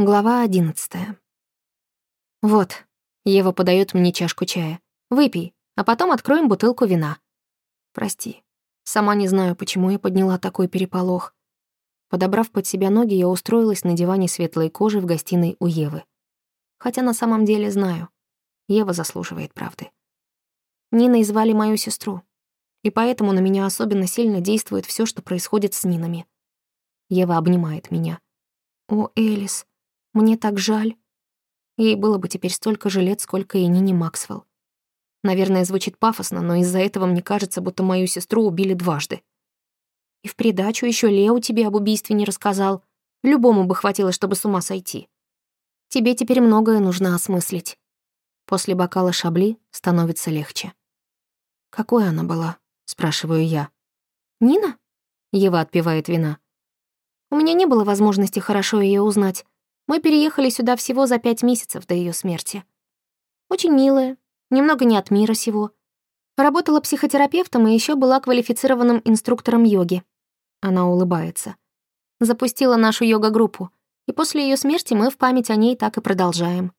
Глава одиннадцатая. «Вот», — Ева подает мне чашку чая. «Выпей, а потом откроем бутылку вина». «Прости. Сама не знаю, почему я подняла такой переполох». Подобрав под себя ноги, я устроилась на диване светлой кожи в гостиной у Евы. Хотя на самом деле знаю. Ева заслуживает правды. Ниной звали мою сестру. И поэтому на меня особенно сильно действует все, что происходит с Нинами. Ева обнимает меня. «О, Элис, мне так жаль. Ей было бы теперь столько же лет, сколько и Нине Максвелл. Наверное, звучит пафосно, но из-за этого мне кажется, будто мою сестру убили дважды. И в придачу еще Лео тебе об убийстве не рассказал. Любому бы хватило, чтобы с ума сойти. Тебе теперь многое нужно осмыслить. После бокала шабли становится легче. «Какой она была?» — спрашиваю я. «Нина?» — Ева отпивает вина. «У меня не было возможности хорошо ее узнать. Мы переехали сюда всего за пять месяцев до ее смерти. Очень милая, немного не от мира сего. Работала психотерапевтом и еще была квалифицированным инструктором йоги. Она улыбается. Запустила нашу йога-группу, и после ее смерти мы в память о ней так и продолжаем.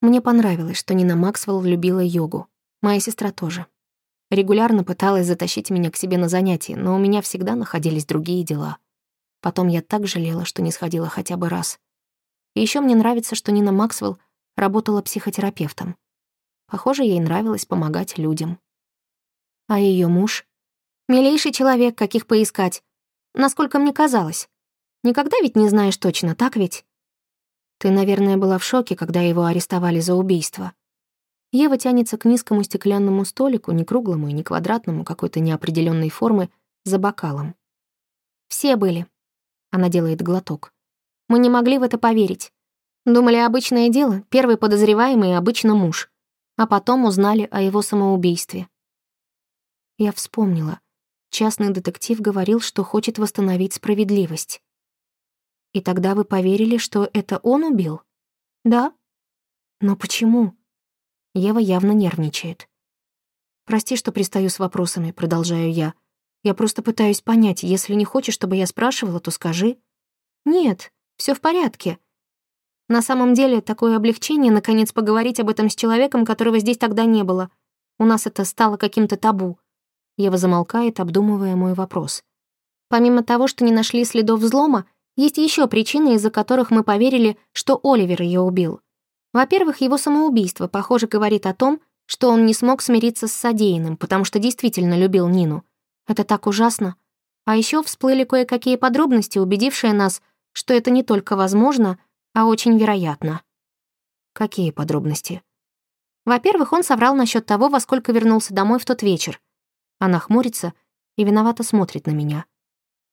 Мне понравилось, что Нина Максвелл любила йогу. Моя сестра тоже. Регулярно пыталась затащить меня к себе на занятия, но у меня всегда находились другие дела. Потом я так жалела, что не сходила хотя бы раз. И еще мне нравится, что Нина Максвелл работала психотерапевтом. Похоже, ей нравилось помогать людям. А ее муж? Милейший человек, каких поискать. Насколько мне казалось. Никогда ведь не знаешь точно, так ведь? Ты, наверное, была в шоке, когда его арестовали за убийство. Ева тянется к низкому стеклянному столику, не круглому и не квадратному, какой-то неопределенной формы, за бокалом. Все были. Она делает глоток. Мы не могли в это поверить. Думали, обычное дело, первый подозреваемый обычно муж. А потом узнали о его самоубийстве. Я вспомнила. Частный детектив говорил, что хочет восстановить справедливость. И тогда вы поверили, что это он убил? Да. Но почему? Ева явно нервничает. «Прости, что пристаю с вопросами», — продолжаю я. «Я просто пытаюсь понять, если не хочешь, чтобы я спрашивала, то скажи». «Нет, все в порядке. На самом деле, такое облегчение, наконец, поговорить об этом с человеком, которого здесь тогда не было. У нас это стало каким-то табу. Ева замолкает, обдумывая мой вопрос. Помимо того, что не нашли следов взлома, есть еще причины, из-за которых мы поверили, что Оливер ее убил. Во-первых, его самоубийство, похоже, говорит о том, что он не смог смириться с содеянным, потому что действительно любил Нину. Это так ужасно. А еще всплыли кое-какие подробности, убедившие нас, что это не только возможно, а очень вероятно. Какие подробности? Во-первых, он соврал насчет того, во сколько вернулся домой в тот вечер. Она хмурится и виновато смотрит на меня.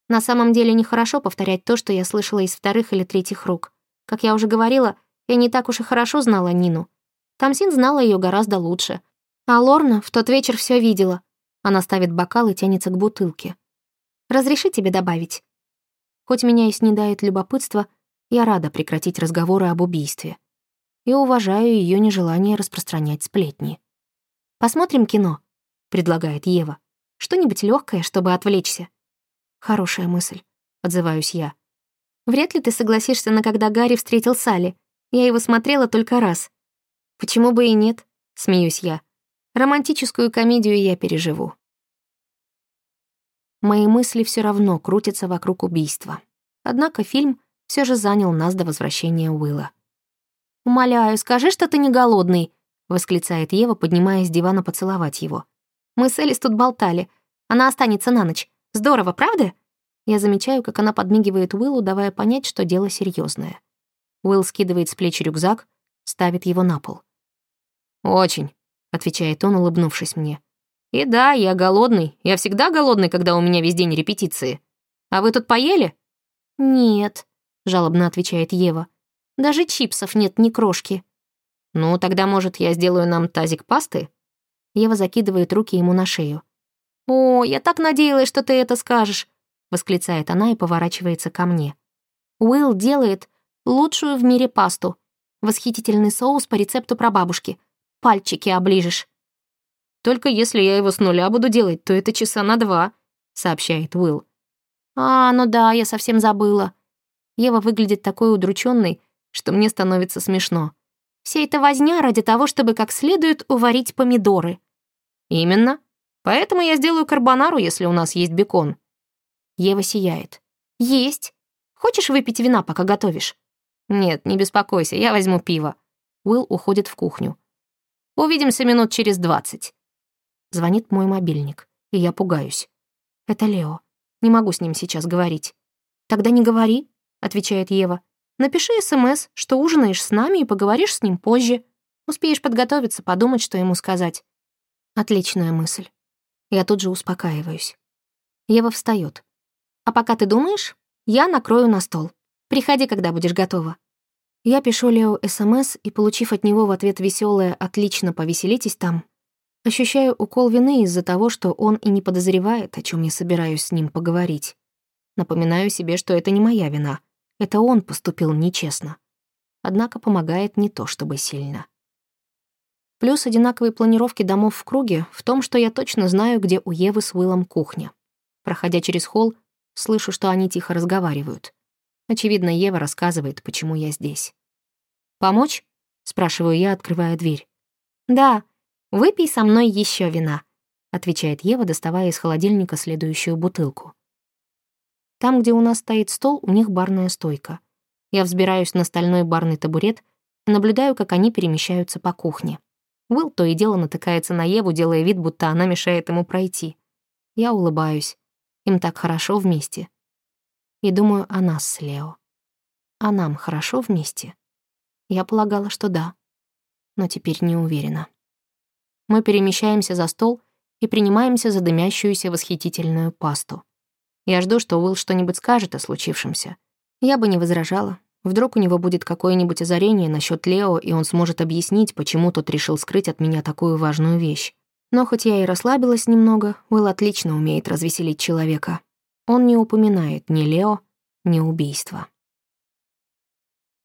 На самом деле нехорошо повторять то, что я слышала из вторых или третьих рук. Как я уже говорила, я не так уж и хорошо знала Нину. Тамсин знала ее гораздо лучше. А Лорна в тот вечер все видела. Она ставит бокал и тянется к бутылке. «Разреши тебе добавить?» Хоть меня и снедает любопытство, я рада прекратить разговоры об убийстве. И уважаю ее нежелание распространять сплетни. «Посмотрим кино», — предлагает Ева. «Что-нибудь легкое, чтобы отвлечься». «Хорошая мысль», — отзываюсь я. «Вряд ли ты согласишься на когда Гарри встретил Салли. Я его смотрела только раз». «Почему бы и нет?» — смеюсь я. «Романтическую комедию я переживу». Мои мысли все равно крутятся вокруг убийства. Однако фильм все же занял нас до возвращения Уилла. «Умоляю, скажи, что ты не голодный», — восклицает Ева, поднимаясь с дивана поцеловать его. «Мы с Элис тут болтали. Она останется на ночь. Здорово, правда?» Я замечаю, как она подмигивает Уиллу, давая понять, что дело серьезное. Уилл скидывает с плеч рюкзак, ставит его на пол. «Очень», — отвечает он, улыбнувшись мне. И да, я голодный. Я всегда голодный, когда у меня весь день репетиции. А вы тут поели? Нет, жалобно отвечает Ева. Даже чипсов нет ни крошки. Ну, тогда, может, я сделаю нам тазик пасты? Ева закидывает руки ему на шею. «О, я так надеялась, что ты это скажешь», — восклицает она и поворачивается ко мне. Уилл делает лучшую в мире пасту. Восхитительный соус по рецепту прабабушки. Пальчики оближешь. Только если я его с нуля буду делать, то это часа на два», — сообщает Уилл. «А, ну да, я совсем забыла». Ева выглядит такой удрученной, что мне становится смешно. Вся эта возня ради того, чтобы как следует уварить помидоры. Именно. Поэтому я сделаю карбонару, если у нас есть бекон. Ева сияет. Есть. Хочешь выпить вина, пока готовишь? Нет, не беспокойся, я возьму пиво. Уилл уходит в кухню. Увидимся минут через двадцать. Звонит мой мобильник, и я пугаюсь. Это Лео. Не могу с ним сейчас говорить. Тогда не говори, отвечает Ева. Напиши СМС, что ужинаешь с нами и поговоришь с ним позже. Успеешь подготовиться, подумать, что ему сказать. Отличная мысль. Я тут же успокаиваюсь. Ева встает. А пока ты думаешь, я накрою на стол. Приходи, когда будешь готова. Я пишу Лео СМС и, получив от него в ответ веселое «отлично, повеселитесь там», ощущаю укол вины из-за того, что он и не подозревает, о чем я собираюсь с ним поговорить. Напоминаю себе, что это не моя вина. Это он поступил нечестно. Однако помогает не то чтобы сильно. Плюс одинаковые планировки домов в круге в том, что я точно знаю, где у Евы с Уиллом кухня. Проходя через холл, слышу, что они тихо разговаривают. Очевидно, Ева рассказывает, почему я здесь. «Помочь?» — спрашиваю я, открывая дверь. «Да, выпей со мной еще вина», — отвечает Ева, доставая из холодильника следующую бутылку. Там, где у нас стоит стол, у них барная стойка. Я взбираюсь на стальной барный табурет и наблюдаю, как они перемещаются по кухне. Уилл то и дело натыкается на Еву, делая вид, будто она мешает ему пройти. Я улыбаюсь. Им так хорошо вместе. И думаю о нас с Лео. А нам хорошо вместе? Я полагала, что да. Но теперь не уверена. Мы перемещаемся за стол и принимаемся за дымящуюся восхитительную пасту. Я жду, что Уилл что-нибудь скажет о случившемся. Я бы не возражала, Вдруг у него будет какое-нибудь озарение насчет Лео, и он сможет объяснить, почему тот решил скрыть от меня такую важную вещь. Но хоть я и расслабилась немного, Уилл отлично умеет развеселить человека. Он не упоминает ни Лео, ни убийства.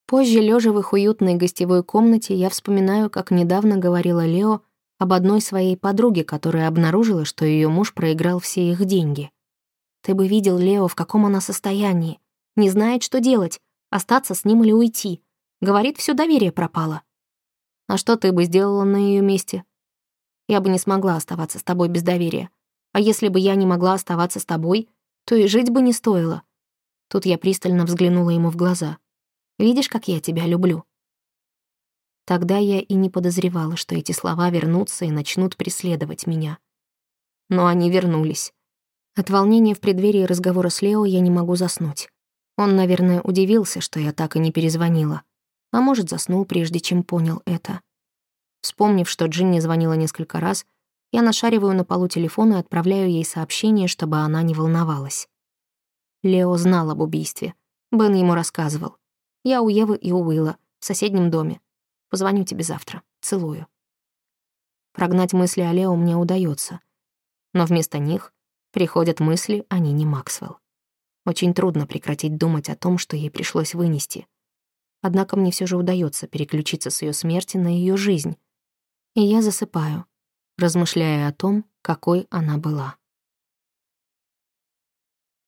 Позже, лежа в их уютной гостевой комнате, я вспоминаю, как недавно говорила Лео об одной своей подруге, которая обнаружила, что ее муж проиграл все их деньги. «Ты бы видел Лео, в каком она состоянии. Не знает, что делать остаться с ним или уйти. Говорит, все доверие пропало. А что ты бы сделала на ее месте? Я бы не смогла оставаться с тобой без доверия. А если бы я не могла оставаться с тобой, то и жить бы не стоило. Тут я пристально взглянула ему в глаза. Видишь, как я тебя люблю? Тогда я и не подозревала, что эти слова вернутся и начнут преследовать меня. Но они вернулись. От волнения в преддверии разговора с Лео я не могу заснуть. Он, наверное, удивился, что я так и не перезвонила. А может, заснул, прежде чем понял это. Вспомнив, что Джинни звонила несколько раз, я нашариваю на полу телефон и отправляю ей сообщение, чтобы она не волновалась. Лео знал об убийстве. Бен ему рассказывал. Я у Евы и у Уилла, в соседнем доме. Позвоню тебе завтра. Целую. Прогнать мысли о Лео мне удается. Но вместо них приходят мысли о Нине Максвелл. Очень трудно прекратить думать о том, что ей пришлось вынести. Однако мне все же удается переключиться с ее смерти на ее жизнь. И я засыпаю, размышляя о том, какой она была.